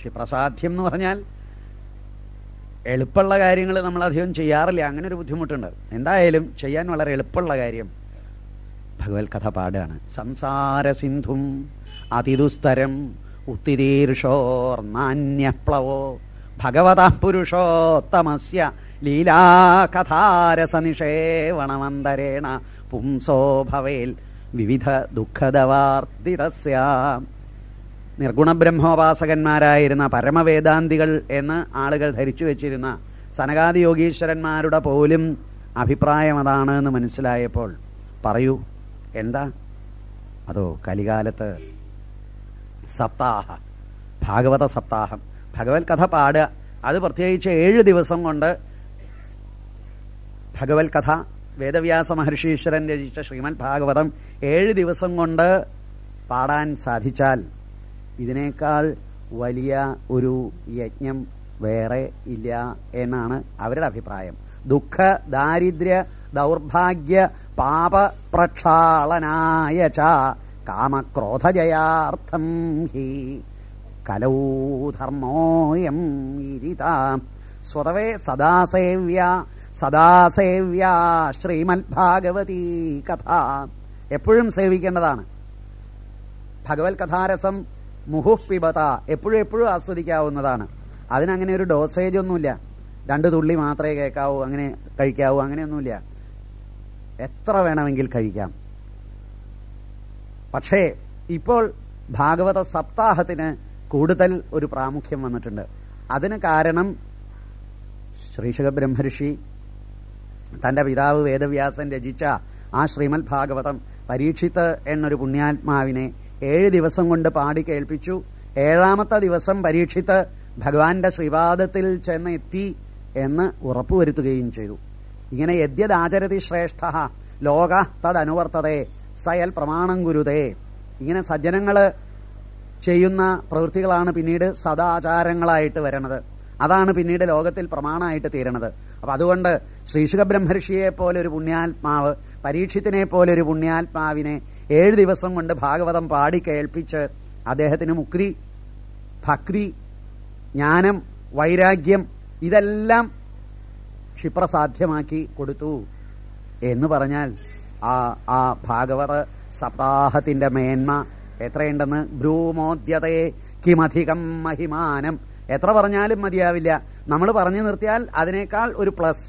ക്ഷിപ്രസാധ്യം എന്ന് പറഞ്ഞാൽ എളുപ്പമുള്ള കാര്യങ്ങൾ നമ്മൾ അധികം ചെയ്യാറില്ല. അങ്ങനെ ഒരു ബുദ്ധിമുട്ടുണ്ട്. എന്തായാലും ചെയ്യാൻ വളരെ എളുപ്പമുള്ള കാര്യം ഭഗവത് കഥ പാടുകയാണ്. സംസാര സിന്ധും അതിദുസ്തരം ഉത്തിരീർഷോർനാന്യപ്ലവോ ഭഗവത പുരുഷോത്തമസ്യ ലീലാകഥാരസനിഷേവണമന്തരേണ പുംസോ ഭവേൽ വിവിധ ദുഃഖദവാർത്തിതസ്യ നിർഗുണ ബ്രഹ്മോപാസകന്മാരായിരുന്ന പരമവേദാന്തികൾ എന്ന് ആളുകൾ ധരിച്ചു വെച്ചിരുന്ന സനകാദി യോഗീശ്വരന്മാരുടെ പോലും അഭിപ്രായം അതാണ് എന്ന് മനസ്സിലായപ്പോൾ പറയൂ എന്താ? അതോ കലികാലത്ത് സപ്താഹ ഭാഗവത സപ്താഹം ഭഗവത് കഥ പാടുക അത് പ്രത്യേകിച്ച് ഏഴ് ദിവസം കൊണ്ട് ഭഗവത് കഥ വേദവ്യാസ മഹർഷീശ്വരൻ രചിച്ച ശ്രീമദ് ഭാഗവതം ഏഴ് ദിവസം കൊണ്ട് പാടാൻ സാധിച്ചാൽ ഇതിനേക്കാൾ വലിയ ഒരു യജ്ഞം വേറെ ഇല്ല എന്നാണ് അവരുടെ അഭിപ്രായം. ദുഃഖ ദാരിദ്ര്യ ദൗർഭാഗ്യ പാപ പ്രക്ഷാളനായ ച കാമക്രോധജയാർത്ഥം ഹി. കലൗധർമ്മോയം ഇരിത. സ്വതവേ സദാസേവ്യ സദാസേവ്യ ശ്രീമദ് ഭാഗവതി കഥ. എപ്പോഴും സേവിക്കേണ്ടതാണ്. ഭഗവത് കഥാരസം മുഹുഃ പിബത എപ്പോഴും എപ്പോഴും ആസ്വദിക്കാവുന്നതാണ്. അതിനങ്ങനെ ഒരു ഡോസേജ് ഒന്നുമില്ല. രണ്ട് തുള്ളി മാത്രമേ കേൾക്കാവൂ അങ്ങനെ കഴിക്കാവൂ അങ്ങനെയൊന്നുമില്ല. എത്ര വേണമെങ്കിൽ കഴിക്കാം. പക്ഷേ ഇപ്പോൾ ഭാഗവത സപ്താഹത്തിന് കൂടുതൽ ഒരു പ്രാമുഖ്യം വന്നിട്ടുണ്ട്. അതിന് കാരണം ശ്രീശുഖ ബ്രഹ്മർഷി തന്റെ പിതാവ് വേദവ്യാസൻ രചിച്ച ആ ശ്രീമദ് ഭാഗവതം പരീക്ഷിത്ത് എന്നൊരു പുണ്യാത്മാവിനെ ഏഴ് ദിവസം കൊണ്ട് പാടി കേൾപ്പിച്ചു. ഏഴാമത്തെ ദിവസം പരീക്ഷിത്ത് ഭഗവാന്റെ ശ്രീപാദത്തിൽ ചെന്ന് എത്തി എന്ന് ഉറപ്പുവരുത്തുകയും ചെയ്തു. ഇങ്ങനെ യദ്യദാചരതി ശ്രേഷ്ഠ ലോക തദനുവർത്തതേ സയൽ പ്രമാണം ഗുരുതേ. ഇങ്ങനെ സജ്ജനങ്ങൾ ചെയ്യുന്ന പ്രവൃത്തികളാണ് പിന്നീട് സദാചാരങ്ങളായിട്ട് വരണത്. അതാണ് പിന്നീട് ലോകത്തിൽ പ്രമാണമായിട്ട് തീരണത്. അപ്പൊ അതുകൊണ്ട് ശ്രീശുഖ ബ്രഹ്മർഷിയെ പോലെ ഒരു പുണ്യാത്മാവ് പരീക്ഷത്തിനെ പോലെ ഒരു പുണ്യാത്മാവിനെ ഏഴ് ദിവസം കൊണ്ട് ഭാഗവതം പാടി കേൾപ്പിച്ച് അദ്ദേഹത്തിന് മുക്തി ഭക്തി ജ്ഞാനം വൈരാഗ്യം ഇതെല്ലാം ക്ഷിപ്രസാധ്യമാക്കി കൊടുത്തു. എന്ന് പറഞ്ഞാൽ ആ ആ ഭാഗവത സപ്താഹത്തിന്റെ മേന്മ എത്രയുണ്ടെന്ന്? ഭ്രൂമോദ്യതയെ കിമധികം മഹിമാനം. എത്ര പറഞ്ഞാലും മതിയാവില്ല. നമ്മൾ പറഞ്ഞു നിർത്തിയാൽ അതിനേക്കാൾ ഒരു പ്ലസ്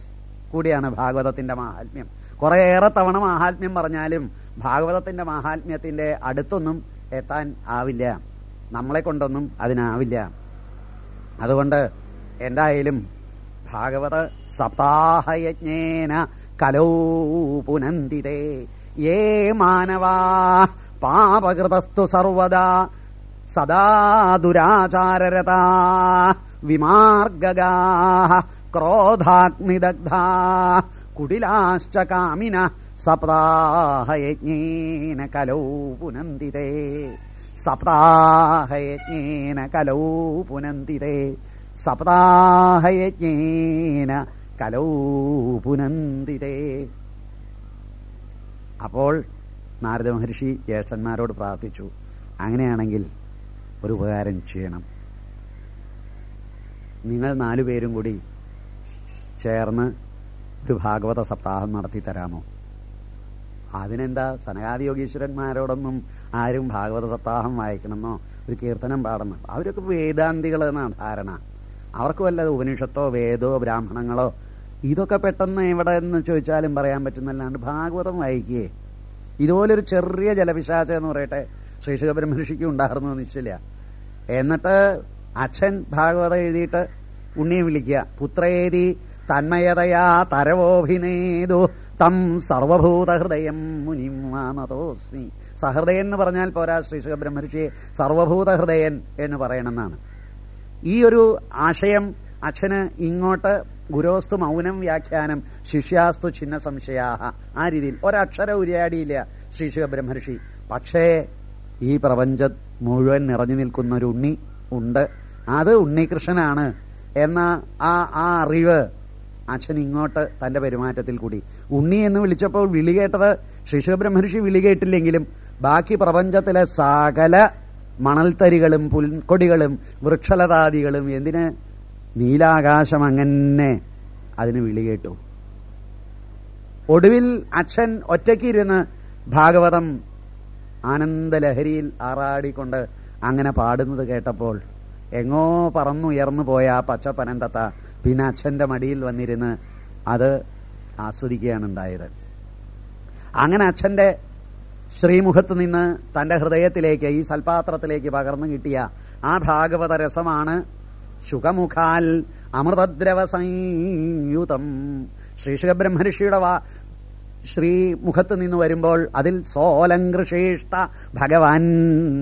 കൂടിയാണ് ഭാഗവതത്തിന്റെ മാഹാത്മ്യം. കുറേയേറെ തവണ മാഹാത്മ്യം പറഞ്ഞാലും ഭാഗവതത്തിന്റെ മഹാത്മ്യത്തിന്റെ അടുത്തൊന്നും എത്താൻ ആവില്ല. നമ്മളെ കൊണ്ടൊന്നും അതിനാവില്ല. അതുകൊണ്ട് എന്തായാലും ഭാഗവത സപ്താഹയജ്ഞേന കലോ പുനന്തിതേ. ഏ മാനവാ പാപകൃതസ്തു സർവദാ സദാ ദുരാചാരരത വിമാർഗാ ക്രോധാഗ്നിദഗ്ധാ കുടിലാശ്ച കാമിന സപ്താഹയജ്ഞേന കലോ പുനന്തിതേ. സപ്താഹയജ്ഞേന കലോ പുനന്തിതേ. സപ്താഹയജ്ഞേന കലോ പുനന്തിതേ. അപ്പോൾ നാരദ മഹർഷി ജ്യേഷ്ഠന്മാരോട് പ്രാർത്ഥിച്ചു. അങ്ങനെയാണെങ്കിൽ ഒരു ഉപകാരം ചെയ്യണം. നിങ്ങൾ നാലുപേരും കൂടി ചേർന്ന് ഒരു ഭാഗവത സപ്താഹം നടത്തി തരാമോ? അതിനെന്താ സനകാദി യോഗീശ്വരന്മാരോടൊന്നും ആരും ഭാഗവത സപ്താഹം വായിക്കണമെന്നോ ഒരു കീർത്തനം പാടണം. അവരൊക്കെ വേദാന്തികൾ എന്നാണ് ധാരണ. അവർക്ക് വല്ല ഉപനിഷത്തോ വേദോ ബ്രാഹ്മണങ്ങളോ ഇതൊക്കെ പെട്ടെന്ന് എവിടെ എന്ന് ചോദിച്ചാലും പറയാൻ പറ്റുന്നല്ലാണ്ട് ഭാഗവതം വായിക്കുകയെ ഇതുപോലൊരു ചെറിയ ജലപിശാച എന്ന് പറയട്ടെ ശ്രീശുഖ ബ്രഹ്മർഷിക്കും ഉണ്ടായിരുന്നു നിശ്ചയില്ല. എന്നിട്ട് അച്ഛൻ ഭാഗവതം എഴുതിയിട്ട് ഉണ്ണിയെ വിളിക്കുക. പുത്രേതി തന്മയതയാ തരവോഭിനേതു. തം സർവഭൂതഹൃദയം മുനിമാനതോസ്മി സഹൃദയൻ എന്ന് പറഞ്ഞാൽ പോരാ ശ്രീ ബ്രഹ്മർഷിയെ സർവഭൂതഹൃദയൻ എന്ന് പറയണമെന്നാണ്. ഈ ഒരു ആശയം അച്ഛന് ഇങ്ങോട്ട് ഗുരോസ്തു മൗനം വ്യാഖ്യാനം ശിഷ്യാസ്തു ചിഹ്ന സംശയാഹ. ആ രീതിയിൽ ഒരക്ഷര ഉരിയാടിയില്ല ശ്രീ ബ്രഹ്മർഷി പക്ഷേ ഈ പ്രപഞ്ച മുഴുവൻ നിറഞ്ഞു നിൽക്കുന്ന ഒരു ഉണ്ണി ഉണ്ട്. അത് ഉണ്ണികൃഷ്ണനാണ് എന്ന ആ ആ അറിവ് അച്ഛൻ ഇങ്ങോട്ട് തന്റെ പെരുമാറ്റത്തിൽ കൂടി. ഉണ്ണി എന്ന് വിളിച്ചപ്പോൾ വിളി കേട്ടത് ശ്രീശുഖ ബ്രഹ്മർഷി വിളി കേട്ടില്ലെങ്കിലും ബാക്കി പ്രപഞ്ചത്തിലെ സകല മണൽത്തരികളും പുൽക്കൊടികളും വൃക്ഷലതാദികളും എന്തിന്? നീലാകാശം അങ്ങനെ അതിന് വിളികേട്ടു ഒടുവിൽ അച്ഛൻ ഒറ്റയ്ക്കിരുന്ന് ഭാഗവതം ആനന്ദലഹരിയിൽ ആറാടിക്കൊണ്ട് അങ്ങനെ പാടുന്നത് കേട്ടപ്പോൾ എങ്ങോ പറന്നുയർന്നു പോയ ആ പച്ചപ്പനന്തത്ത പിന്നെ അച്ഛന്റെ മടിയിൽ വന്നിരുന്ന് അത് ആസ്വദിക്കുകയാണ് ഉണ്ടായത് അങ്ങനെ അച്ഛന്റെ ശ്രീമുഖത്ത് നിന്ന് തന്റെ ഹൃദയത്തിലേക്ക് ഈ സൽപാത്രത്തിലേക്ക് പകർന്നു കിട്ടിയ ആ ഭാഗവത രസമാണ് ശുഖമുഖാൽ അമൃതദ്രവ സംയുതം ശ്രീ ശുഖബ്രഹ്മഋഷിയുടെ വാ ശ്രീമുഖത്ത് നിന്ന് വരുമ്പോൾ അതിൽ സോലങ്കൃഷേഷ്ട ഭഗവാൻ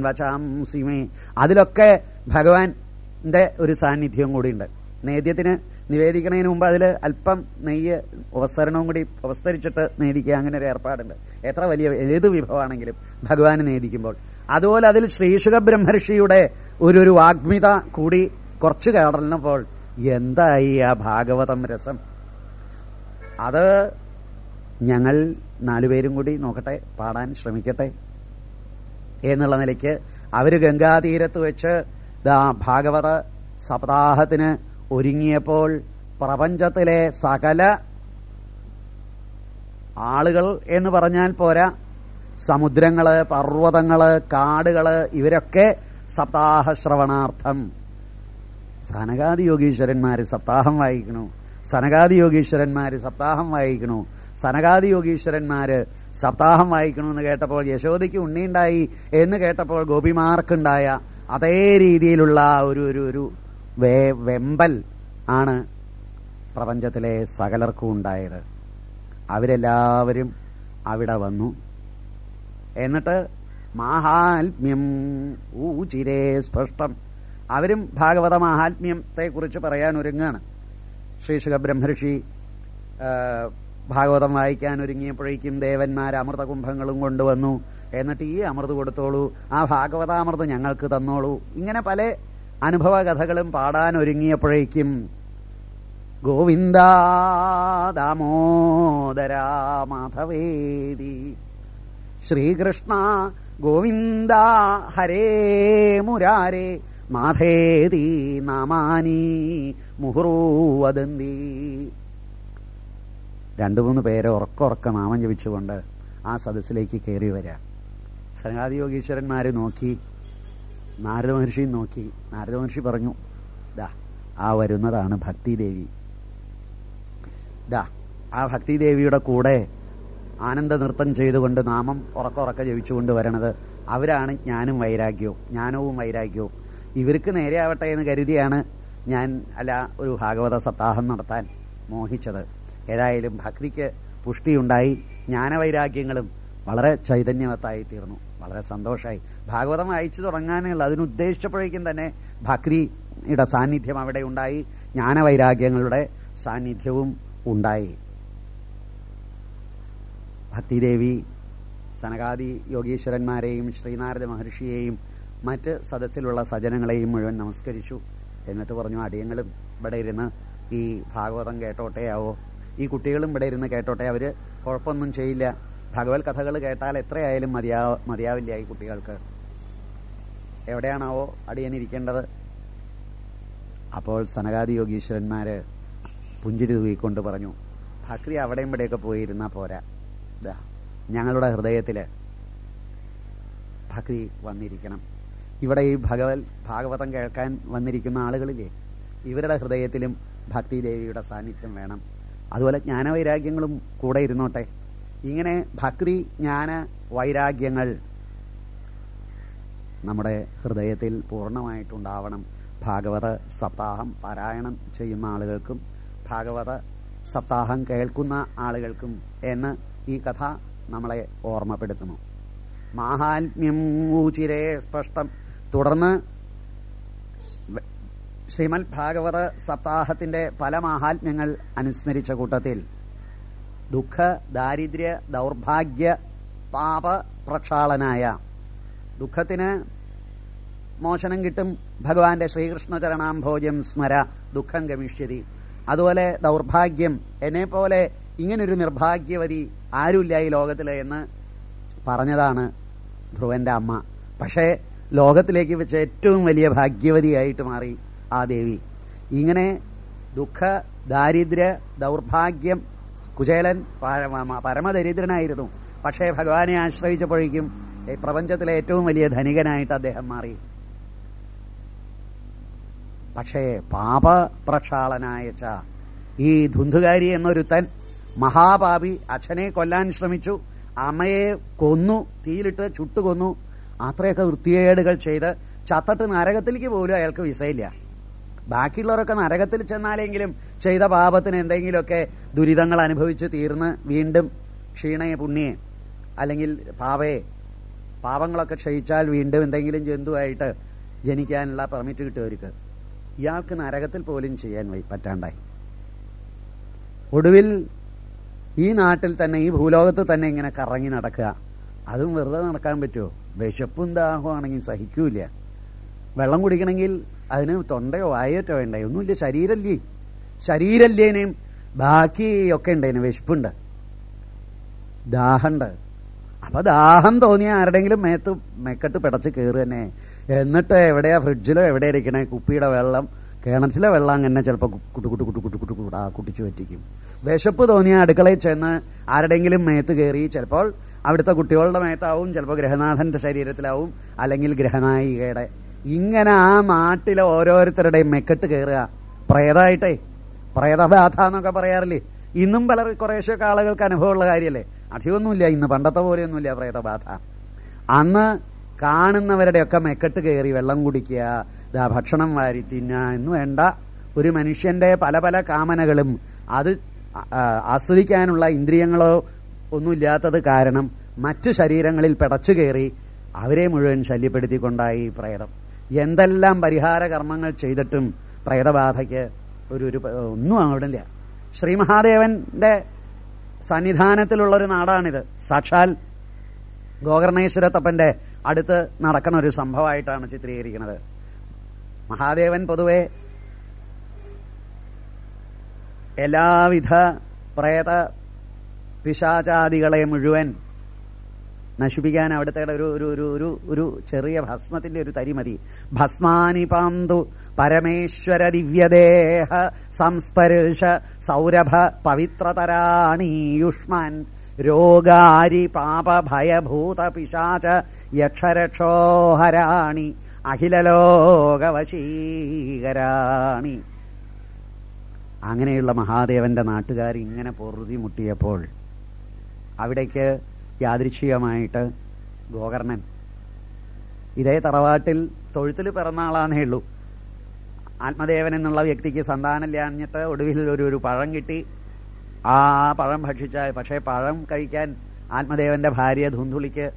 വചാം സിമേ അതിലൊക്കെ ഭഗവാന്റെ ഒരു സാന്നിധ്യം കൂടിയുണ്ട്. നേദ്യത്തിന് നിവേദിക്കുന്നതിന് മുമ്പ് അതിൽ അല്പം നെയ്യ് ഉപസരണവും കൂടി ഉപസ്തരിച്ചിട്ട് നേദിക്കുക. അങ്ങനെ ഒരു ഏർപ്പാടുണ്ട്. എത്ര വലിയ ഏത് വിഭവമാണെങ്കിലും ഭഗവാന് നേദിക്കുമ്പോൾ. അതുപോലെ അതിൽ ശ്രീശുഖ ബ്രഹ്മർഷിയുടെ ഒരു ഒരു വാഗ്മിത കൂടി കുറച്ച് കടന്നപ്പോൾ എന്തായി ആ ഭാഗവതം രസം? അത് ഞങ്ങൾ നാലുപേരും കൂടി നോക്കട്ടെ പാടാൻ ശ്രമിക്കട്ടെ എന്നുള്ള നിലയ്ക്ക് അവർ ഗംഗാതീരത്ത് വെച്ച് ഭാഗവത സപ്താഹത്തിന് ഒരുങ്ങിയപ്പോൾ പ്രപഞ്ചത്തിലെ സകല ആളുകൾ എന്ന് പറഞ്ഞാൽ പോരാ. സമുദ്രങ്ങൾ പർവതങ്ങൾ കാടുകൾ ഇവരൊക്കെ സപ്താഹ ശ്രവണാർത്ഥം സനകാദി യോഗീശ്വരന്മാര് സപ്താഹം വായിക്കണു. സനകാദി യോഗീശ്വരന്മാര് സപ്താഹം വായിക്കണു. സനകാദി യോഗീശ്വരന്മാര് സപ്താഹം വായിക്കണു എന്ന് കേട്ടപ്പോൾ യശോദയ്ക്ക് ഉണ്ണിയുണ്ടായി എന്ന് കേട്ടപ്പോൾ ഗോപിമാർക്കുണ്ടായ അതേ രീതിയിലുള്ള ഒരു ഒരു ഒരു വേ വെമ്പൽ ആണ് പ്രപഞ്ചത്തിലെ സകലർക്കും ഉണ്ടായത്. അവരെല്ലാവരും അവിടെ വന്നു. എന്നിട്ട് മാഹാത്മ്യം ഊചിരേ സ്പഷ്ടം. അവരും ഭാഗവത മാഹാത്മ്യത്തെ കുറിച്ച് പറയാൻ ഒരുങ്ങാണ്. ശ്രീശുഖ ബ്രഹ്മർഷി ഭാഗവതം വായിക്കാൻ ഒരുങ്ങിയപ്പോഴേക്കും ദേവന്മാർ അമൃതകുംഭങ്ങളും കൊണ്ടുവന്നു. എന്നിട്ട് ഈ അമൃത് കൊടുത്തോളൂ ആ ഭാഗവതാമൃത് ഞങ്ങൾക്ക് തന്നോളൂ. ഇങ്ങനെ പല അനുഭവ കഥകളും പാടാൻ ഒരുങ്ങിയപ്പോഴേക്കും ഗോവിന്ദ ദാമോദര മാധവേദി. ശ്രീകൃഷ്ണ ഗോവിന്ദ ഹരേ മുരാരേ മാധേദി നാമാനി മുഹുറൂവദന്തി. രണ്ടു മൂന്ന് പേരെ ഉറക്കുറക്ക നാമം ജപിച്ചുകൊണ്ട് ആ സദസ്സിലേക്ക് കയറി വരാം. സനകാദി യോഗീശ്വരന്മാരെ നോക്കി നാരദ മഹർഷി നോക്കി. നാരദ മഹർഷി പറഞ്ഞു ദാ ആ വരുന്നതാണ് ഭക്തിദേവി. ദാ ആ ഭക്തിദേവിയുടെ കൂടെ ആനന്ദ നൃത്തം ചെയ്തുകൊണ്ട് നാമം ഉറക്കുറക്ക ജപിച്ചുകൊണ്ട് വരണത് അവരാണ് ജ്ഞാനും വൈരാഗ്യവും ജ്ഞാനവും വൈരാഗ്യവും. ഇവർക്ക് നേരെയാവട്ടെ എന്ന് കരുതിയാണ് ഞാൻ അല്ല ഒരു ഭാഗവത സപ്താഹം നടത്താൻ മോഹിച്ചത്. ഏതായാലും ഭക്തിക്ക് പുഷ്ടിയുണ്ടായി ജ്ഞാനവൈരാഗ്യങ്ങളും വളരെ ചൈതന്യവത്തായി തീർന്നു. വളരെ സന്തോഷമായി ഭാഗവതം വായിച്ചു തുടങ്ങാനുള്ള അതിനുദ്ദേശിച്ചപ്പോഴേക്കും തന്നെ ഭക്തിയുടെ സാന്നിധ്യം അവിടെ ഉണ്ടായി. ജ്ഞാനവൈരാഗ്യങ്ങളുടെ സാന്നിധ്യവും ഉണ്ടായി. ഭക്തിദേവി സനകാദി യോഗീശ്വരന്മാരെയും ശ്രീനാരദ മഹർഷിയെയും മറ്റ് സദസ്സിലുള്ള സജനങ്ങളെയും മുഴുവൻ നമസ്കരിച്ചു. എന്നിട്ട് പറഞ്ഞു അടിയങ്ങളും ഇവിടെ ഇരുന്ന് ഈ ഭാഗവതം കേട്ടോട്ടെയാവോ ഈ കുട്ടികളും ഇവിടെ ഇരുന്ന് കേട്ടോട്ടെ? അവർ കുഴപ്പമൊന്നും ചെയ്യില്ല. ഭഗവത് കഥകൾ കേട്ടാൽ എത്രയായാലും മതിയാ മതിയാവില്ല ഈ കുട്ടികൾക്ക്. എവിടെയാണാവോ അടിയനിരിക്കേണ്ടത് അപ്പോൾ സനകാദി യോഗീശ്വരന്മാര് പുഞ്ചിരി തൂക്കിക്കൊണ്ട് പറഞ്ഞു ഭക്തി അവിടെയും ഇവിടെയൊക്കെ പോയിരുന്നാ പോരാ. ദാ ഞങ്ങളുടെ ഹൃദയത്തിൽ ഭക്തി വന്നിരിക്കണം. ഇവിടെ ഈ ഭഗവത് ഭാഗവതം കേൾക്കാൻ വന്നിരിക്കുന്ന ആളുകളില്ലേ ഇവരുടെ ഹൃദയത്തിലും ഭക്തി ദേവിയുടെ സാന്നിധ്യം വേണം. അതുപോലെ ജ്ഞാനവൈരാഗ്യങ്ങളും കൂടെ ഇരുന്നോട്ടെ. ഇങ്ങനെ ഭക്തി ജ്ഞാന വൈരാഗ്യങ്ങൾ നമ്മുടെ ഹൃദയത്തിൽ പൂർണമായിട്ടുണ്ടാവണം. ഭാഗവത സപ്താഹം പാരായണം ചെയ്യുന്ന ആളുകൾക്കും ഭാഗവത സപ്താഹം കേൾക്കുന്ന ആളുകൾക്കും എന്ന് ഈ കഥ നമ്മളെ ഓർമ്മപ്പെടുത്തുന്നു. മാഹാത്മ്യം ഊചിരേ സ്പഷ്ടം. തുടർന്ന് ശ്രീമൽ ഭാഗവത സപ്താഹത്തിന്റെ പല മാഹാത്മ്യങ്ങൾ അനുസ്മരിച്ച കൂട്ടത്തിൽ ദുഃഖ ദാരിദ്ര്യ ദൗർഭാഗ്യ പാപ പ്രക്ഷാളനായ. ദുഃഖത്തിന് മോചനം കിട്ടും. ഭഗവാന്റെ ശ്രീകൃഷ്ണ ചരണാംഭോജം സ്മര. ദുഃഖം ഗമിഷ്യതി. അതുപോലെ ദൗർഭാഗ്യം. എന്നെ പോലെ ഇങ്ങനൊരു നിർഭാഗ്യവതി ആരുമില്ല ഈ ലോകത്തിൽ എന്ന് പറഞ്ഞതാണ് ധ്രുവന്റെ അമ്മ. പക്ഷേ ലോകത്തിലേക്ക് വെച്ച ഏറ്റവും വലിയ ഭാഗ്യവതിയായിട്ട് മാറി ആ ദേവി. ഇങ്ങനെ ദുഃഖ ദാരിദ്ര്യ ദൗർഭാഗ്യം കുചേലൻ പരമ- പരമദരിദ്രനായിരുന്നു. പക്ഷേ ഭഗവാനെ ആശ്രയിച്ചപ്പോഴേക്കും പ്രപഞ്ചത്തിലെ ഏറ്റവും വലിയ ധനികനായിട്ട് അദ്ദേഹം മാറി. പക്ഷേ പാപ പ്രക്ഷാളനായച്ച ഈ ധുന്ധുകാരി എന്നൊരുത്തൻ മഹാപാപി അച്ഛനെ കൊല്ലാൻ ശ്രമിച്ചു. അമ്മയെ കൊന്നു തീയിലിട്ട് ചുട്ടുകൊന്നു. അത്രയൊക്കെ വൃത്തികേടുകൾ ചെയ്ത് ചത്തട്ട് നരകത്തിലേക്ക് പോലും അയാൾക്ക് വിസയില്ല. ബാക്കിയുള്ളവരൊക്കെ നരകത്തിൽ ചെന്നാലെങ്കിലും ചെയ്ത പാപത്തിന് എന്തെങ്കിലുമൊക്കെ ദുരിതങ്ങൾ അനുഭവിച്ച് തീർന്ന് വീണ്ടും ക്ഷീണയെ പുണ്യെ അല്ലെങ്കിൽ പാവയെ പാവങ്ങളൊക്കെ ക്ഷയിച്ചാൽ വീണ്ടും എന്തെങ്കിലും ജന്തുവായിട്ട് ജനിക്കാനുള്ള പെർമിറ്റ് കിട്ടുമവർക്ക് ഇയാൾക്ക് നരകത്തിൽ പോലും ചെയ്യാൻ പറ്റാണ്ടായി. ഒടുവിൽ ഈ നാട്ടിൽ തന്നെ ഈ ഭൂലോകത്ത് തന്നെ ഇങ്ങനെ കറങ്ങി നടക്കുക. അതും വെറുതെ നടക്കാൻ പറ്റുമോ? വിശപ്പും ദാഹമാണെങ്കിൽ സഹിക്കൂല വെള്ളം കുടിക്കണമെങ്കിൽ അതിന് തൊണ്ടയോ വായറ്റോ വേണ്ടേ? ഒന്നുമില്ല ശരീരല്ലേ. ശരീരല്ലേനേയും ഉണ്ട് അതിന്. വിശപ്പുണ്ട്. ദാഹമുണ്ട് അപ്പൊ ദാഹം തോന്നിയ ആരുടെങ്കിലും മേത്ത് മെക്കട്ട് പിടച്ച് കയറി തന്നെ. എന്നിട്ട് എവിടെയാ ഫ്രിഡ്ജിലോ എവിടെ ഇരിക്കണേ? കുപ്പിയുടെ വെള്ളം കിണറ്റിലെ വെള്ളം അങ്ങനെ ചിലപ്പോൾ കുട്ടു കുട്ടു കുട്ടു കുട്ടു കുട്ടു കുടാ കുട്ടിച്ചു പറ്റിക്കും വിശപ്പ് തോന്നിയ അടുക്കളയിൽ ചെന്ന് ആരുടെങ്കിലും മേത്ത് കയറി ചിലപ്പോൾ അവിടുത്തെ കുട്ടികളുടെ മേത്താവും ചിലപ്പോൾ ഗ്രഹനാഥന്റെ ശരീരത്തിലാവും അല്ലെങ്കിൽ ഗ്രഹനായികയുടെ. ഇങ്ങനെ ആ നാട്ടിലെ ഓരോരുത്തരുടെയും മെക്കെട്ട് കയറുക പ്രേതായിട്ടേ പ്രേതബാധ എന്നൊക്കെ പറയാറില്ലേ? ഇന്നും പല കുറേശ്ശൊക്കെ ആളുകൾക്ക് അനുഭവമുള്ള കാര്യമല്ലേ അധികമൊന്നുമില്ല ഇന്ന് പണ്ടത്തെ പോലെയൊന്നുമില്ല പ്രേതബാധ അന്ന് കാണുന്നവരുടെയൊക്കെ മെക്കെട്ട് കയറി വെള്ളം കുടിക്കുക ദാ ഭക്ഷണം വാരി തിന്നുക എന്ന് വേണ്ട. ഒരു മനുഷ്യന്റെ പല പല കാമനകളും അത് ആസ്വദിക്കാനുള്ള ഇന്ദ്രിയങ്ങളോ ഒന്നുമില്ലാത്തത് കാരണം മറ്റു ശരീരങ്ങളിൽ പിടച്ചു കയറി അവരെ മുഴുവൻ ശല്യപ്പെടുത്തിക്കൊണ്ടായി പ്രേതം. എന്തെല്ലാം പരിഹാര കർമ്മങ്ങൾ ചെയ്തിട്ടും പ്രേതബാധയ്ക്ക് ഒരു ഒരു ഒന്നും ഒന്നും ഇല്ല ശ്രീ മഹാദേവന്റെ സന്നിധാനത്തിലുള്ള ഒരു നാടാണിത്. സാക്ഷാൽ ഗോകർണേശ്വരത്തപ്പന്റെ അടുത്ത് നടക്കുന്ന ഒരു സംഭവമായിട്ടാണ് ചിത്രീകരിക്കുന്നത്. മഹാദേവൻ പൊതുവെ എല്ലാവിധ പ്രേത പിശാചാദികളെ മുഴുവൻ നശിപ്പിക്കാൻ അവിടുത്തെ ഒരു ഒരു ഒരു ഒരു ചെറിയ ഭസ്മത്തിന്റെ ഒരു തരിമതി. ഭസ്മാനിപാന്തു ഭസ്മാനി പാന്തു പരമേശ്വര ദിവ്യദേഹ സംസ്പർശ സൗരഭ പവിത്രതരാണീയുഷ്മാൻ രോഗാരി പാപ ഭയഭൂത പിശാച യക്ഷരക്ഷോഹരാണി. അഖിലലോകവശീകരാണി. അങ്ങനെയുള്ള മഹാദേവന്റെ നാട്ടുകാർ ഇങ്ങനെ പൊറുതി മുട്ടിയപ്പോൾ അവിടേക്ക് യാദൃച്ഛികമായിട്ട് ഗോകർണൻ ഇതേ തറവാട്ടിൽ തൊഴുത്തിൽ പിറന്നാളാന്നേ ഉള്ളൂ. ആത്മദേവൻ എന്നുള്ള വ്യക്തിക്ക് സന്താനമില്ലാഞ്ഞിട്ട് ഒടുവിൽ ഒരു ഒരു പഴം കിട്ടി. ആ പഴം ഭക്ഷിച്ച പക്ഷേ പഴം കഴിക്കാൻ ആത്മദേവന്റെ ഭാര്യ ധുന്ധുളിക്ക്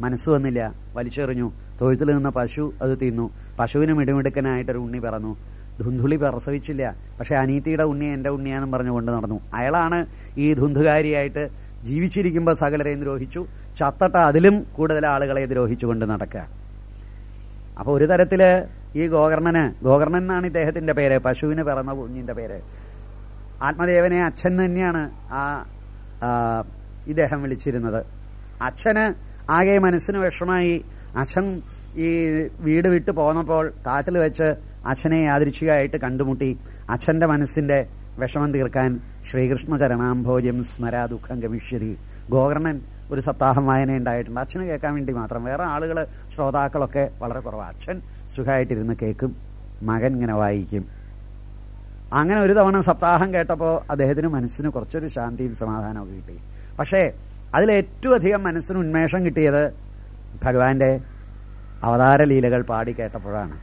മനസ്സ് വന്നില്ല. വലിച്ചെറിഞ്ഞു. തൊഴുത്തിൽ നിന്ന പശു അത് തിന്നു. പശുവിന് മിടുമിടുക്കനായിട്ടൊരു ഉണ്ണി പിറന്നു. ധുന്ധുളി പ്രസവിച്ചില്ല. പക്ഷെ അനീതിയുടെ ഉണ്ണി എന്റെ ഉണ്ണിയാന്നും പറഞ്ഞുകൊണ്ട് നടന്നു. അയാളാണ് ഈ ധുന്ധുകാരിയായിട്ട് ജീവിച്ചിരിക്കുമ്പോൾ സകലരെയും ദ്രോഹിച്ചു. ചത്തട്ട അതിലും കൂടുതൽ ആളുകളെ ദ്രോഹിച്ചുകൊണ്ട് നടക്കുക. അപ്പൊ ഒരു തരത്തിൽ ഈ ഗോകർണന് ഗോകർണൻ എന്നാണ് ഇദ്ദേഹത്തിന്റെ പേര് പശുവിന് പിറന്ന കുഞ്ഞിന്റെ പേര്. ആത്മദേവനെ അച്ഛൻ തന്നെയാണ് ആ ഇദ്ദേഹം വിളിച്ചിരുന്നത്. അച്ഛന് ആകെ മനസ്സിന് വിഷമായി അച്ഛൻ ഈ വീട് വിട്ട് പോന്നപ്പോൾ കാട്ടിൽ വെച്ച് അച്ഛനെ യാദൃച്ഛികമായിട്ട് കണ്ടുമുട്ടി അച്ഛന്റെ മനസ്സിന്റെ വിഷമം തീർക്കാൻ ശ്രീകൃഷ്ണ ചരണാംഭോജ്യം സ്മരാ ദുഃഖം ഗമിഷ്യതി. ഗോകർണൻ ഒരു സപ്താഹം വായന ഉണ്ടായിട്ടുണ്ട് അച്ഛന് കേൾക്കാൻ വേണ്ടി മാത്രം. വേറെ ആളുകൾ ശ്രോതാക്കളൊക്കെ വളരെ കുറവാണ് അച്ഛൻ സുഖമായിട്ടിരുന്ന് കേൾക്കും. മകൻ ഇങ്ങനെ വായിക്കും. അങ്ങനെ ഒരു തവണ സപ്താഹം കേട്ടപ്പോൾ അദ്ദേഹത്തിന് മനസ്സിന് കുറച്ചൊരു ശാന്തിയും സമാധാനമൊക്കെ കിട്ടി. പക്ഷേ അതിലേറ്റവും അധികം മനസ്സിന് ഉന്മേഷം കിട്ടിയത് ഭഗവാന്റെ അവതാര ലീലകൾ പാടി കേട്ടപ്പോഴാണ്.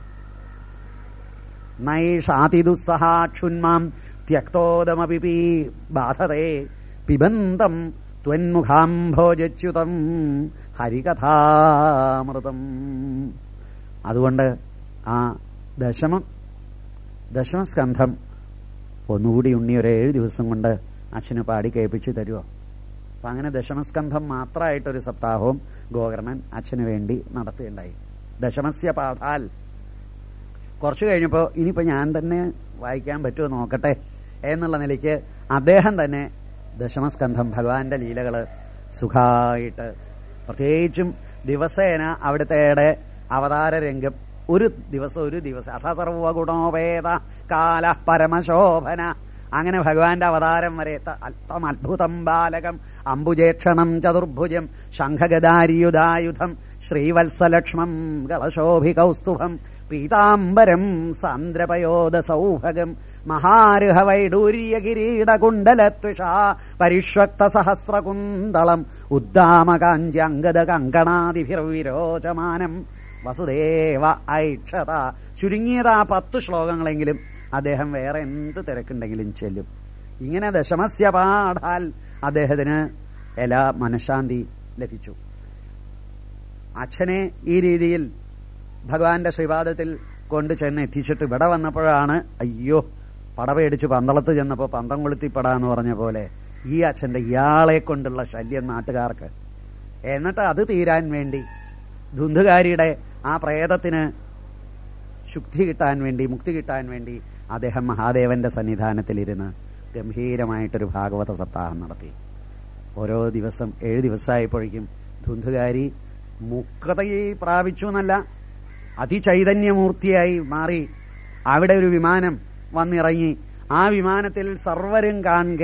നൈഷാതിദുസ്സഹാക്ഷുന്മാം ത്യക്തോദമപി ബാധതേ പിബന്തം ത്വന്മുഖാംഭോജച്യുതം ഹരികഥാമൃതം. അതുകൊണ്ട് ആ ദശമം ദശമസ്കന്ധം ഒന്നുകൂടി ഉണ്ണി ഒരു ഏഴ് ദിവസം കൊണ്ട് അച്ഛന് പാടി കേൾപ്പിച്ചു തരുമോ അപ്പം അങ്ങനെ ദശമസ്കന്ധം മാത്രമായിട്ടൊരു സപ്താഹവും ഗോകർണൻ അച്ഛന് വേണ്ടി നടത്തുകയുണ്ടായി. ദശമസ്യ പാഠാൽ. കുറച്ച് കഴിഞ്ഞപ്പോൾ ഇനിയിപ്പോൾ ഞാൻ തന്നെ വായിക്കാൻ പറ്റുമോ നോക്കട്ടെ എന്നുള്ള നിലയ്ക്ക് അദ്ദേഹം തന്നെ ദശമസ്കന്ധം ഭഗവാന്റെ ലീലകൾ സുഖമായിട്ട് പ്രത്യേകിച്ചും ദിവസേന അവിടുത്തെ അവതാര രംഗം ഒരു ദിവസം ഒരു ദിവസം. അഥ സർവഗുണോപേത കാല പരമശോഭന. അങ്ങനെ ഭഗവാന്റെ അവതാരം വരെ അല്പം അത്ഭുതം ബാലകം. അംബുജേക്ഷണം ചതുർഭുജം. ശംഖഗദാരിയുധായുധം ശ്രീവത്സലക്ഷ്മം കളശോഭി കൗസ്തുഭം പീതാംബരം സാന്ദ്രപയോദ സൗഭഗം മഹാരുഹ വൈഡൂര്യ കിരീടകുണ്ടലത്വിഷ പരിഷ്വക്ത സഹസ്രകുന്തളം ഉദ്ദാമകാഞ്ചംഗത കങ്കണാദിഭിർവിരോചമാനം. വസുദേവ ഐക്ഷത. ചുരുങ്ങിയത് ആ പത്ത് ശ്ലോകങ്ങളെങ്കിലും അദ്ദേഹം വേറെ എന്ത് തിരക്കുണ്ടെങ്കിലും ചെല്ലും. ഇങ്ങനെ ദശമസ്യ പാടാൽ അദ്ദേഹത്തിന് എല്ലാ മനഃശാന്തി ലഭിച്ചു. അച്ഛനെ ഈ രീതിയിൽ ഭഗവാന്റെ ശ്രീപാദത്തിൽ കൊണ്ട് ചെന്ന് എത്തിച്ചിട്ട് ഇവിടെ വന്നപ്പോഴാണ് അയ്യോ പടവേടിച്ച് പന്തളത്ത് ചെന്നപ്പോൾ പന്തം കൊളുത്തിപ്പട എന്ന് പറഞ്ഞ പോലെ ഈ അച്ഛന്റെ ഇയാളെ കൊണ്ടുള്ള ശല്യം നാട്ടുകാർക്ക്. എന്നിട്ട് അത് തീരാൻ വേണ്ടി ധുന്ധുകാരിയുടെ ആ പ്രേതത്തിന് ശുദ്ധി കിട്ടാൻ വേണ്ടി മുക്തി കിട്ടാൻ വേണ്ടി അദ്ദേഹം മഹാദേവന്റെ സന്നിധാനത്തിലിരുന്ന് ഗംഭീരമായിട്ടൊരു ഭാഗവത സപ്താഹം നടത്തി. ഓരോ ദിവസം ഏഴ് ദിവസമായപ്പോഴേക്കും ധുന്ധുകാരി മുക്തയെ പ്രാപിച്ചു എന്നല്ല അതിചൈതന്യമൂർത്തിയായി മാറി അവിടെ ഒരു വിമാനം വന്നിറങ്ങി. ആ വിമാനത്തിൽ സർവരും കാണുക.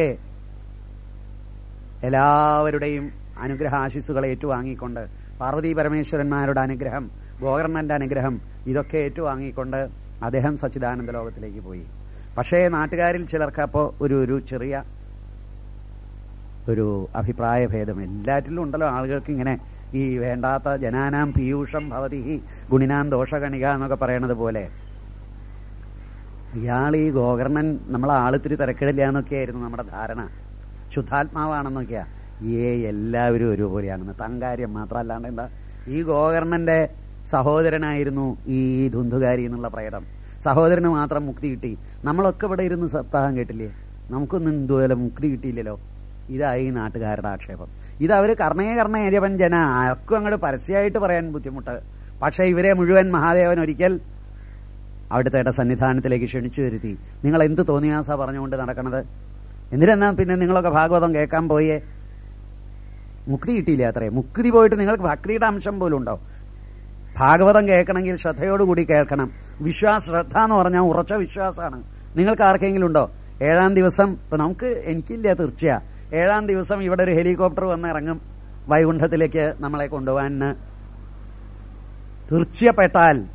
എല്ലാവരുടെയും അനുഗ്രഹ ആശിസ്സുകൾ ഏറ്റുവാങ്ങിക്കൊണ്ട് പാർവതി പരമേശ്വരന്മാരുടെ അനുഗ്രഹം ഗോകർണന്റെ അനുഗ്രഹം ഇതൊക്കെ ഏറ്റുവാങ്ങിക്കൊണ്ട് അദ്ദേഹം സച്ചിദാനന്ദ ലോകത്തിലേക്ക് പോയി. പക്ഷേ നാട്ടുകാരിൽ ചിലർക്ക് അപ്പോൾ ഒരു ഒരു ചെറിയ ഒരു അഭിപ്രായ ഭേദം. എല്ലാറ്റിലും ഉണ്ടല്ലോ ആളുകൾക്ക് ഇങ്ങനെ ഈ വേണ്ടാത്ത ജനാനാം പീയൂഷം ഭവതി ഗുണിനാം ദോഷകണിക എന്നൊക്കെ പറയണത് പോലെ. ഇയാൾ ഈ ഗോകർണൻ നമ്മളെ ആളിത്തിരി തിരക്കിടില്ല എന്നൊക്കെയായിരുന്നു നമ്മുടെ ധാരണ. ശുദ്ധാത്മാവാണെന്നൊക്കെയാ. ഏ എല്ലാവരും ഒരുപോലെയാണെന്ന്. തങ്കാര്യം മാത്രമല്ലാണ്ട് എന്താ? ഈ ഗോകർണന്റെ സഹോദരനായിരുന്നു ഈ ധുന്ധുകാരി എന്നുള്ള പ്രേതം. സഹോദരന് മാത്രം മുക്തി കിട്ടി. നമ്മളൊക്കെ ഇവിടെ ഇരുന്ന് സപ്താഹം കേട്ടില്ലേ? നമുക്കൊന്നും ഇതുപോലെ മുക്തി കിട്ടിയില്ലല്ലോ. ഇതായി നാട്ടുകാരുടെ ആക്ഷേപം. ഇത് അവർ കർണയ കർണ യജപൻ ജന ആർക്കും അങ്ങോട്ട് പരസ്യമായിട്ട് പറയാൻ ബുദ്ധിമുട്ട്. പക്ഷെ ഇവരെ മുഴുവൻ മഹാദേവൻ ഒരിക്കൽ അവിടുത്തെ സന്നിധാനത്തിലേക്ക് ക്ഷണിച്ചു വരുത്തി നിങ്ങൾ എന്ത് തോന്നിയാസ പറഞ്ഞുകൊണ്ട് നടക്കണത്? എന്തിനെന്നാ പിന്നെ നിങ്ങളൊക്കെ ഭാഗവതം കേൾക്കാൻ പോയേ? മുക്തി കിട്ടിയില്ല അത്രേ? മുക്തി പോയിട്ട് നിങ്ങൾക്ക് ഭക്തിയുടെ അംശം പോലും ഉണ്ടോ? ഭാഗവതം കേൾക്കണമെങ്കിൽ ശ്രദ്ധയോടുകൂടി കേൾക്കണം. വിശ്വാസ ശ്രദ്ധ എന്ന് പറഞ്ഞാൽ ഉറച്ച വിശ്വാസമാണ്. നിങ്ങൾക്ക് ആർക്കെങ്കിലും ഉണ്ടോ? ഏഴാം ദിവസം ഇപ്പൊ നമുക്ക് എനിക്കില്ല തീർച്ചയാ. ഏഴാം ദിവസം ഇവിടെ ഒരു ഹെലികോപ്റ്റർ വന്ന് ഇറങ്ങും. വൈകുണ്ഠത്തിലേക്ക് നമ്മളെ കൊണ്ടുപോകാൻ തീർച്ചയപ്പെട്ടാൽ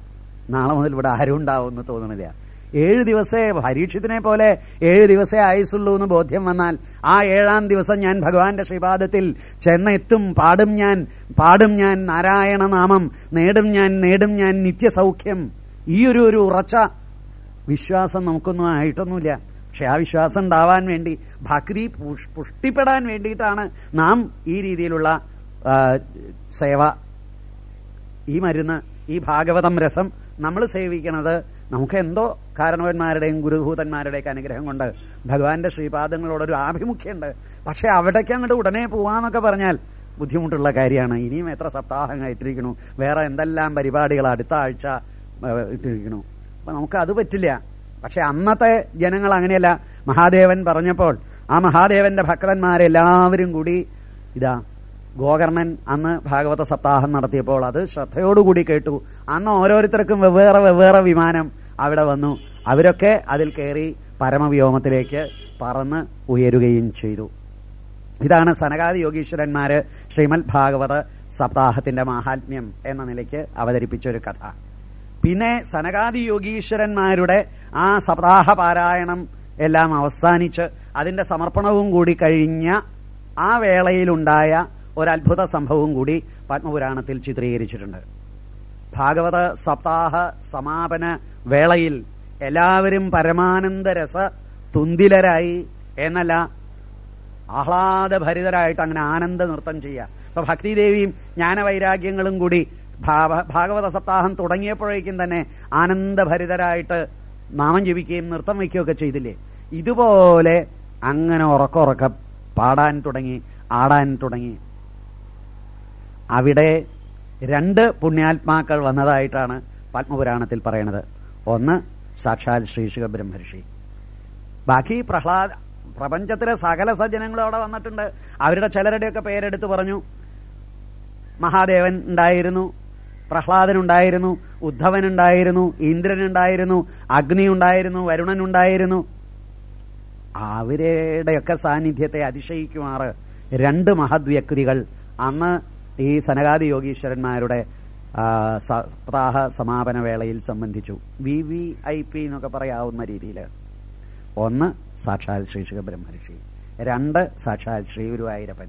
നാളെ മുതൽ ഇവിടെ ആരും ഉണ്ടാവും എന്ന് തോന്നുന്നില്ല ഏഴ് ദിവസേ പരീക്ഷത്തിനെ പോലെ ഏഴ് ദിവസേ ആയുസുള്ളൂ എന്ന് ബോധ്യം വന്നാൽ ആ ഏഴാം ദിവസം ഞാൻ ഭഗവാന്റെ ശ്രീപാദത്തിൽ ചെന്നെത്തും പാടും ഞാൻ പാടും ഞാൻ നാരായണ നാമം നേടും ഞാൻ നേടും ഞാൻ നിത്യസൗഖ്യം. ഈ ഒരു ഒരു ഉറച്ച വിശ്വാസം നമുക്കൊന്നും ആയിട്ടൊന്നുമില്ല. പക്ഷെ ആ വിശ്വാസം ഉണ്ടാവാൻ വേണ്ടി ഭക്തി പുഷ്ടിപ്പെടാൻ വേണ്ടിയിട്ടാണ് നാം ഈ രീതിയിലുള്ള സേവ. ഈ മരുന്ന് ഈ ഭാഗവതം രസം നമ്മൾ സേവിക്കണത് നമുക്ക് എന്തോ കാരണവന്മാരുടെയും ഗുരുഭൂതന്മാരുടെയൊക്കെ അനുഗ്രഹം കൊണ്ട് ഭഗവാന്റെ ശ്രീപാദങ്ങളോടൊരു ആഭിമുഖ്യമുണ്ട്. പക്ഷെ അവിടേക്ക് അങ്ങോട്ട് ഉടനെ പോവാന്നൊക്കെ പറഞ്ഞാൽ ബുദ്ധിമുട്ടുള്ള കാര്യമാണ്. ഇനിയും എത്ര സപ്താഹം വേറെ എന്തെല്ലാം പരിപാടികൾ അടുത്ത ആഴ്ച ഇട്ടിരിക്കണു അപ്പൊ നമുക്ക് അത് പറ്റില്ല. പക്ഷെ അന്നത്തെ ജനങ്ങൾ അങ്ങനെയല്ല. മഹാദേവൻ പറഞ്ഞപ്പോൾ ആ മഹാദേവന്റെ ഭക്തന്മാരെല്ലാവരും കൂടി ഇതാ ഗോകർണൻ അന്ന് ഭാഗവത സപ്താഹം നടത്തിയപ്പോൾ അത് ശ്രദ്ധയോടുകൂടി കേട്ടു. അന്ന് ഓരോരുത്തർക്കും വെവ്വേറെ വെവ്വേറെ വിമാനം അവിടെ വന്നു. അവരൊക്കെ അതിൽ കയറി പരമവ്യോമത്തിലേക്ക് പറന്ന് ഉയരുകയും ചെയ്തു. ഇതാണ് സനകാദി യോഗീശ്വരന്മാര് ശ്രീമദ് ഭാഗവത സപ്താഹത്തിന്റെ മാഹാത്മ്യം എന്ന നിലയ്ക്ക് അവതരിപ്പിച്ച ഒരു കഥ. പിന്നെ സനകാദി യോഗീശ്വരന്മാരുടെ ആ സപ്താഹ പാരായണം എല്ലാം അവസാനിച്ച് അതിന്റെ സമർപ്പണവും കൂടി കഴിഞ്ഞ ആ വേളയിലുണ്ടായ ഒരത്ഭുത സംഭവം കൂടി പത്മപുരാണത്തിൽ ചിത്രീകരിച്ചിട്ടുണ്ട്. ഭാഗവത സപ്താഹ സമാപന വേളയിൽ എല്ലാവരും പരമാനന്ദരസ തുന്തിലരായി എന്നല്ല ആഹ്ലാദഭരിതരായിട്ട് അങ്ങനെ ആനന്ദ നൃത്തം ചെയ്യുക. അപ്പൊ ഭക്തിദേവിയും ജ്ഞാനവൈരാഗ്യങ്ങളും കൂടി ഭാഗവത സപ്താഹം തുടങ്ങിയപ്പോഴേക്കും തന്നെ ആനന്ദഭരിതരായിട്ട് നാമം ജപിക്കുകയും നൃത്തം വയ്ക്കുകയൊക്കെ ചെയ്തില്ലേ? ഇതുപോലെ അങ്ങനെ ഉറക്കുറക്ക പാടാൻ തുടങ്ങി ആടാൻ തുടങ്ങി. അവിടെ രണ്ട് പുണ്യാത്മാക്കൾ വന്നതായിട്ടാണ് പത്മപുരാണത്തിൽ പറയണത്. ഒന്ന് സാക്ഷാൽ ശ്രീശുഖ ബ്രഹ്മർഷി. ബാക്കി പ്രഹ്ലാദ് പ്രപഞ്ചത്തിലെ സകല സജ്ജനങ്ങളും അവിടെ വന്നിട്ടുണ്ട്. അവരുടെ ചിലരുടെയൊക്കെ പേരെടുത്ത് പറഞ്ഞു. മഹാദേവൻ ഉണ്ടായിരുന്നു പ്രഹ്ലാദനുണ്ടായിരുന്നു ഉദ്ധവനുണ്ടായിരുന്നു ഇന്ദ്രനുണ്ടായിരുന്നു അഗ്നി ഉണ്ടായിരുന്നു വരുണൻ ഉണ്ടായിരുന്നു അവരുടെയൊക്കെ സാന്നിധ്യത്തെ അതിശയിക്കുമാറ് രണ്ട് മഹത് വ്യക്തികൾ അന്ന് ഈ സനകാദി യോഗീശ്വരന്മാരുടെ സപ്താഹ സമാപന വേളയിൽ സംബന്ധിച്ചു വി വി ഐ പി എന്നൊക്കെ പറയാവുന്ന രീതിയിൽ ഒന്ന് സാക്ഷാൽ ശ്രീ ശുഖബ്രഹ്മർഷി രണ്ട് സാക്ഷാൽ ശ്രീ ഗുരുവായൂരപ്പൻ.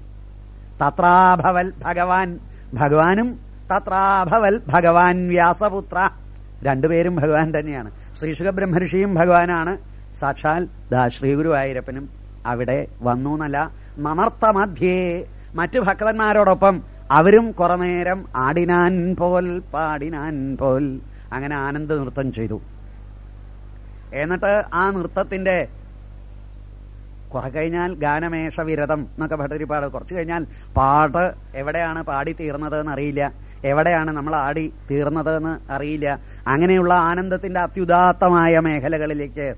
തത്രാഭവൽ ഭഗവാൻ ഭഗവാനും തത്രാഭവൽ ഭഗവാൻ വ്യാസപുത്ര. രണ്ടുപേരും ഭഗവാൻ തന്നെയാണ്. ശ്രീ ബ്രഹ്മർഷിയും ഭഗവാനാണ്. സാക്ഷാൽ ദാ ശ്രീ ഗുരുവായൂരപ്പനും അവിടെ വന്നു എന്നല്ല. നമർത്ത മധ്യേ മറ്റു ഭക്തന്മാരോടൊപ്പം അവരും കുറെ നേരം ആടിനാൻ പോൽ പാടിനാൻ പോൽ. അങ്ങനെ ആനന്ദ നൃത്തം ചെയ്തു. എന്നിട്ട് ആ നൃത്തത്തിന്റെ കുറെ കഴിഞ്ഞാൽ ഗാനമേഷ വിരതം എന്നൊക്കെ ഭട്ടതിരിപ്പാട് കുറച്ച് കഴിഞ്ഞാൽ പാട്ട് എവിടെയാണ് പാടി തീർന്നത് എന്ന് അറിയില്ല. എവിടെയാണ് നമ്മൾ ആടി തീർന്നത് എന്ന് അറിയില്ല. അങ്ങനെയുള്ള ആനന്ദത്തിന്റെ അത്യുദാത്തമായ മേഖലകളിലേക്ക്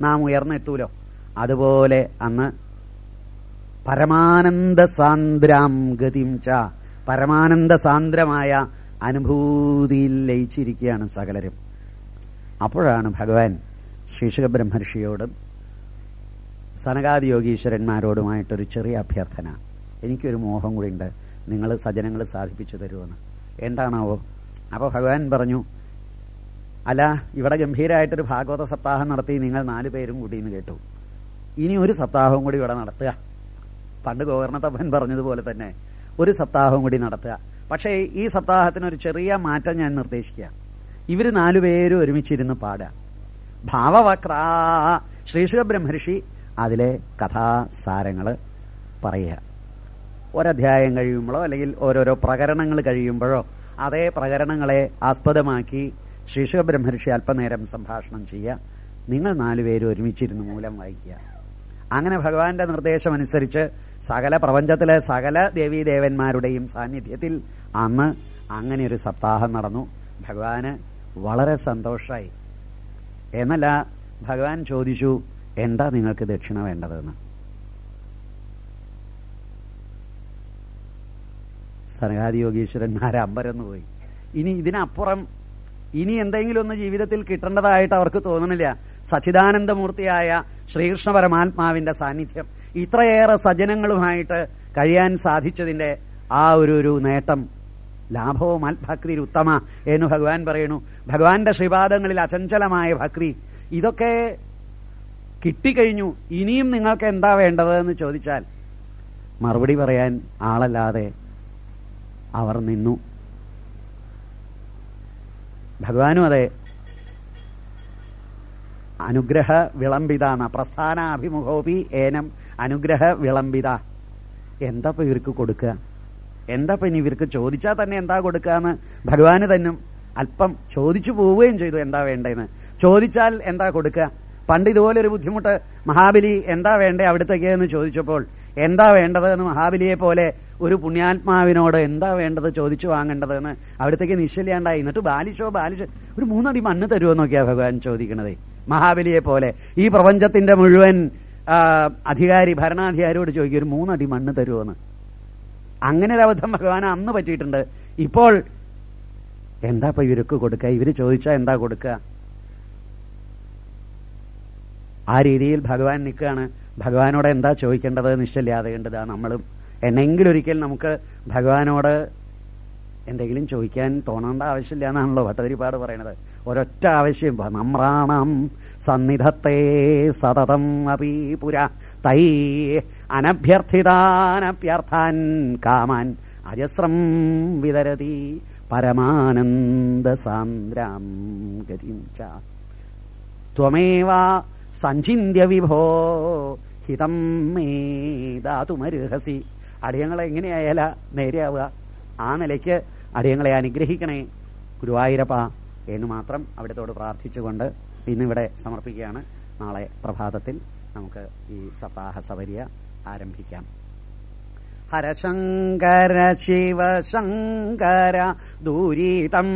നാം ഉയർന്നെത്തൂലോ? അതുപോലെ അന്ന് പരമാനന്ദ സാന്ദ്രാം ഗതിം ച പരമാനന്ദ സാന്ദ്രമായ അനുഭൂതിയിൽ ലയിച്ചിരിക്കുകയാണ് സകലരും. അപ്പോഴാണ് ഭഗവാൻ ശ്രീശുഖ ബ്രഹ്മർഷിയോടും സനകാദി യോഗീശ്വരന്മാരോടുമായിട്ടൊരു ചെറിയ അഭ്യർത്ഥന. എനിക്കൊരു മോഹം കൂടി ഉണ്ട് നിങ്ങൾ സജ്ജനങ്ങൾ സാധിപ്പിച്ചു തരുമെന്ന് എന്താണാവോ? അപ്പോൾ ഭഗവാൻ പറഞ്ഞു അല്ല ഇവിടെ ഗംഭീരമായിട്ടൊരു ഭാഗവത സപ്താഹം നടത്തി നിങ്ങൾ നാലു പേരും കൂടി എന്ന് കേട്ടു. ഇനി ഒരു സപ്താഹവും കൂടി ഇവിടെ നടത്തുക. പണ്ട് ഗോകർണത്തപ്പൻ പറഞ്ഞതുപോലെ തന്നെ ഒരു സപ്താഹവും കൂടി നടത്തുക. പക്ഷേ ഈ സപ്താഹത്തിന് ഒരു ചെറിയ മാറ്റം ഞാൻ നിർദ്ദേശിക്കുക. ഇവർ നാലുപേരും ഒരുമിച്ചിരുന്ന് പാടുക. ഭാവവക്ര ശ്രീശുഖ ബ്രഹ്മർഷി അതിലെ കഥാസാരങ്ങൾ പറയുക. ഒരധ്യായം കഴിയുമ്പോഴോ അല്ലെങ്കിൽ ഓരോരോ പ്രകരണങ്ങൾ കഴിയുമ്പോഴോ അതേ പ്രകരണങ്ങളെ ആസ്പദമാക്കി ശ്രീശുഖ ബ്രഹ്മർഷി അല്പനേരം സംഭാഷണം ചെയ്യുക. നിങ്ങൾ നാലുപേരും ഒരുമിച്ചിരുന്ന് മൂലം വായിക്കുക. അങ്ങനെ ഭഗവാന്റെ നിർദ്ദേശം അനുസരിച്ച് സകല പ്രപഞ്ചത്തിലെ സകല ദേവീദേവന്മാരുടെയും സാന്നിധ്യത്തിൽ അന്ന് അങ്ങനെ ഒരു സപ്താഹം നടന്നു. ഭഗവാന് വളരെ സന്തോഷമായി എന്നല്ല ഭഗവാൻ ചോദിച്ചു എന്താ നിങ്ങൾക്ക് ദക്ഷിണ വേണ്ടതെന്ന്? സനകാദി യോഗീശ്വരന്മാർ അമ്പരന്ന് പോയി. ഇനി ഇതിനപ്പുറം ഇനി എന്തെങ്കിലും ഒന്ന് ജീവിതത്തിൽ കിട്ടേണ്ടതായിട്ട് അവർക്ക് തോന്നണില്ല. സച്ചിദാനന്ദമൂർത്തിയായ ശ്രീകൃഷ്ണ പരമാത്മാവിന്റെ സാന്നിധ്യം ഇത്രയേറെ സജനങ്ങളുമായിട്ട് കഴിയാൻ സാധിച്ചതിന്റെ ആ ഒരു ഒരു നേട്ടം. ലാഭവും ആത്ഭക്തി ഉത്തമ എന്ന് ഭഗവാൻ പറയുന്നു. ഭഗവാന്റെ ശ്രീപാദങ്ങളിൽ അചഞ്ചലമായ ഭക്തി. ഇതൊക്കെ കിട്ടിക്കഴിഞ്ഞു. ഇനിയും നിങ്ങൾക്ക് എന്താ വേണ്ടത് എന്ന് ചോദിച്ചാൽ മറുപടി പറയാൻ ആളല്ലാതെ അവർ നിന്നു. ഭഗവാനും അതെ. അനുഗ്രഹ വിളംബിതാണ് പ്രസ്ഥാനാഭിമുഖോപി ഏനം അനുഗ്രഹ വിളംബിത എന്താ ഇവർക്ക് കൊടുക്കുക? എന്താ ഇനി ഇവർക്ക് ചോദിച്ചാൽ തന്നെ എന്താ കൊടുക്കുക എന്ന് ഭഗവാന് തന്നെ. അല്പം ചോദിച്ചു പോവുകയും ചെയ്തു എന്താ വേണ്ടതെന്ന് ചോദിച്ചാൽ എന്താ കൊടുക്കുക? പണ്ട് ഇതുപോലെ ഒരു ബുദ്ധിമുട്ട് മഹാബലി എന്താ വേണ്ടേ അവിടത്തേക്കെന്ന് ചോദിച്ചപ്പോൾ എന്താ വേണ്ടത് എന്ന് മഹാബലിയെ പോലെ ഒരു പുണ്യാത്മാവിനോട് എന്താ വേണ്ടത് ചോദിച്ചു വാങ്ങേണ്ടത് എന്ന് അവിടത്തേക്ക് നിശ്ചല്യാണ്ടായി എന്നിട്ട് ബാലിശോ ബാലിശോ ഒരു മൂന്നടി മണ്ണ് തരുമോ നോക്കിയാ ഭഗവാൻ ചോദിക്കണതേ. മഹാബലിയെ പോലെ ഈ പ്രപഞ്ചത്തിന്റെ മുഴുവൻ അധികാരി ഭരണാധികാരിയോട് ചോദിക്കും ഒരു മൂന്നടി മണ്ണ് തരുമെന്ന് അങ്ങനെ ഒരു അബദ്ധം ഭഗവാൻ അന്ന് പറ്റിയിട്ടുണ്ട്. ഇപ്പോൾ എന്താ ഇപ്പൊ ഇവർക്ക് കൊടുക്കുക? ഇവർ ചോദിച്ചാ എന്താ കൊടുക്കുക? ആ രീതിയിൽ ഭഗവാൻ നിൽക്കുകയാണ്. ഭഗവാനോട് എന്താ ചോദിക്കേണ്ടത്? നിശ്ചല്ലാതേണ്ടതാ നമ്മളും. എന്നെങ്കിലും ഒരിക്കൽ നമുക്ക് ഭഗവാനോട് എന്തെങ്കിലും ചോദിക്കാൻ തോന്നേണ്ട ആവശ്യമില്ല എന്നാണല്ലോ ഭട്ടതിരിപ്പാട് പറയണത് ഒരൊറ്റ ആവശ്യം നമ്രാണം സന്നിധത്തെ സതതം അപി പുര തൈ അനഭ്യർത്ഥിതാനഭ്യർത്ഥാൻ കാമാൻ അജസ്രം വിതരതി. പരമാനന്ദ സാന്ദ്രാം ഗതിം ത്വമേവ സഞ്ചിന്യ വിഭോ ഹിതം മേ ദാതുമർഹസി അടിയങ്ങളെ എങ്ങനെയായാല നേരെയാവുക? ആ നിലയ്ക്ക് അടിയങ്ങളെ അനുഗ്രഹിക്കണേ ഗുരുവായൂരപ്പ എന്ന് മാത്രം അവിടത്തോട് പ്രാർത്ഥിച്ചുകൊണ്ട് ഇന്നിവിടെ സമർപ്പിക്കുകയാണ്. നാളെ പ്രഭാതത്തിൽ നമുക്ക് ഈ സപ്താഹ സവര്യ ആരംഭിക്കാം. ഹരശങ്കര ശിവശങ്കര ദൂരീതം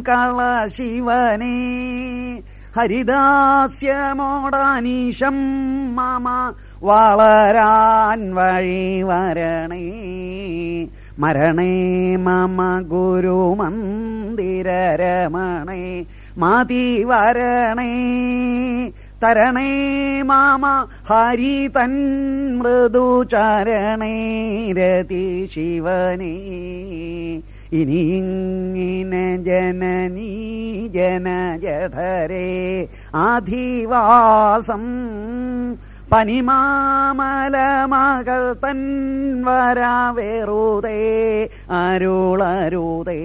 കളശിവനേ ഹരിദാസ്യമോടാനീശം മമ വളരാൻ വഴി വരണേ. മരണേ മമ മതിവരണേ തരണേ മാമ ഹരി തൻ മൃദു ചരണേ രതി ശിവനേ. ഇനിയിങ്ങനെ ജനനീ ജനജഠരേ ആധിവാസം പനിമാമല മകൾ തൻ വരാവേറുതേ അരുളരുതേ.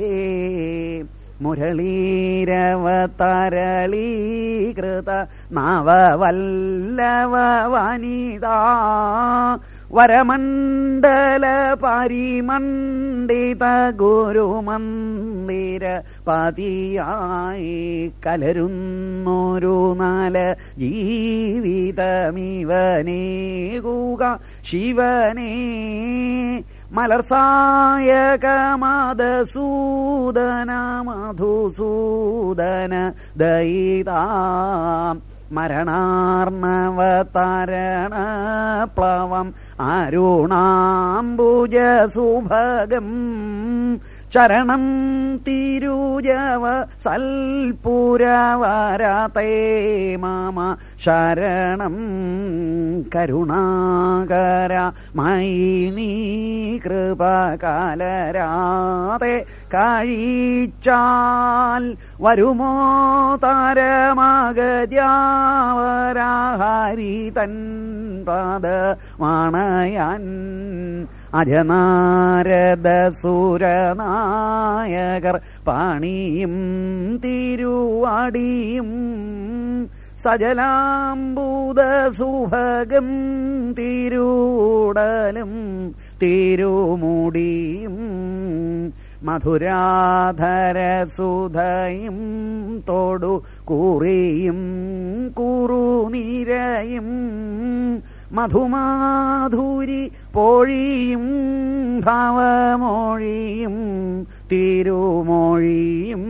മുരളീരവതരളീകൃത നവവല്ലവ വനിതാ വരമണ്ഡല പരിമണ്ഡിത ഗുരുമന്ദിര പതിയായി കലരുന്നൊരു നാല ജീവിതമിവനേകുക ശിവനേ. മലർസായക മധുസൂദന ദയിതാം മരണാർണവതരണ പ്ലവം അരുണാംബുജ സുഭഗം ചരണം തിരുജവ സൽപുരവരതേ മാമ ശരണം കരുണാകര മൈനീ കൃപകലരാതെ കഴിച്ചാൽ വരുമോ താരമാഗ്യാവരാഹരി തൻ മണയാൻ അജനാരദ പാണിയും തിരുവാടിയും സജലാംബൂതസുഭകം തിരൂടലും തിരുമുടിയും മധുരാധരസുധയും തോടു കുറിയും കുറുനിരയും മധുമാധുരി പോഴിയും ഭാവമോഴിയും തിരുമോഴിയും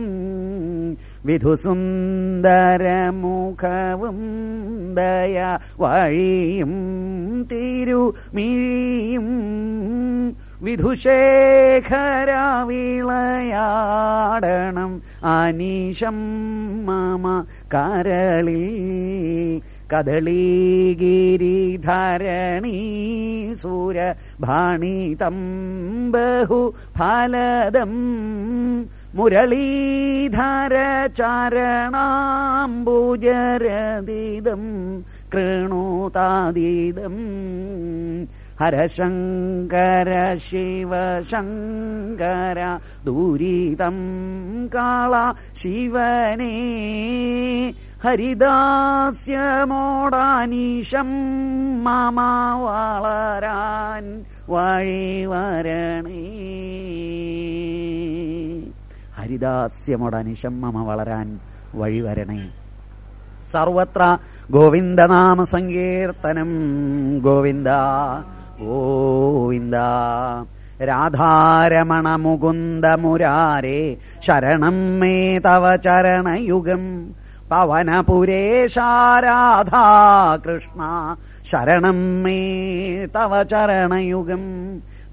വിധുസുന്ദരമുഖവും ദയ വഴിയും തിരുമിഴിയും വിധുശേഖരാവിളയാടണം അനീശം മമ കരളി കദളീഗിരിധരണീ സൂര ഭാണിതം ബഹു ഫലദം മുരളീധര ചരണാംബുജരദിദം കൃണുതാദിദം ഹരശങ്കര ശിവശങ്കര ദൂരിതം കാള ശിവനേ ഹരിദാസ്യമോടാനീശം മമ വളരാൻ വഴി വരണേ. ഹരിദാസ്യമോടാനീശം മാമ വളരാൻ വഴി വരണേ. സർവത്ര ഗോവിന്ദനാമ സങ്കീർത്തനം ഗോവിന്ദ ഗോവിന്ദ. രാധാരമണ മുകുന്ദ മുരാരേ ശരണം മേ തവ ചരണയുഗം. पवनपुरेशाराधा कृष्णा शरणम् मे तव चरणयुगम्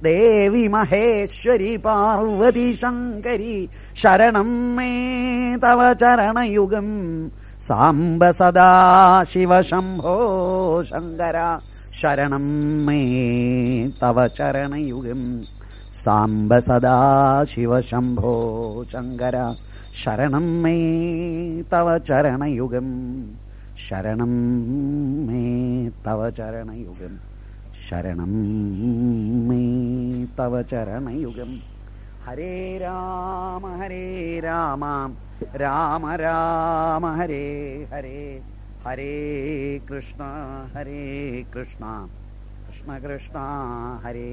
देवि महेश्वरि पार्वती शङ्करि शरणम् मे तव चरणयुगम् साम्ब सदा शिव शम्भो शङ्कर शरणम् मे तव चरणयुगम् साम्ब सदा शिव शम्भो शङ्कर। ശരണം മേ തവ ചരണയുഗം. ശരണം മേ തവ ചരണയുഗം. ശരണം മേ തവ ചരണയുഗം. ഹരേ രാമ ഹരേ രാമ. രാമ രാമ ഹരേ ഹരേ ഹരേ കൃഷ്ണ ഹരേ കൃഷ്ണ. കൃഷ്ണ കൃഷ്ണ ഹരേ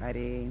ഹരേ.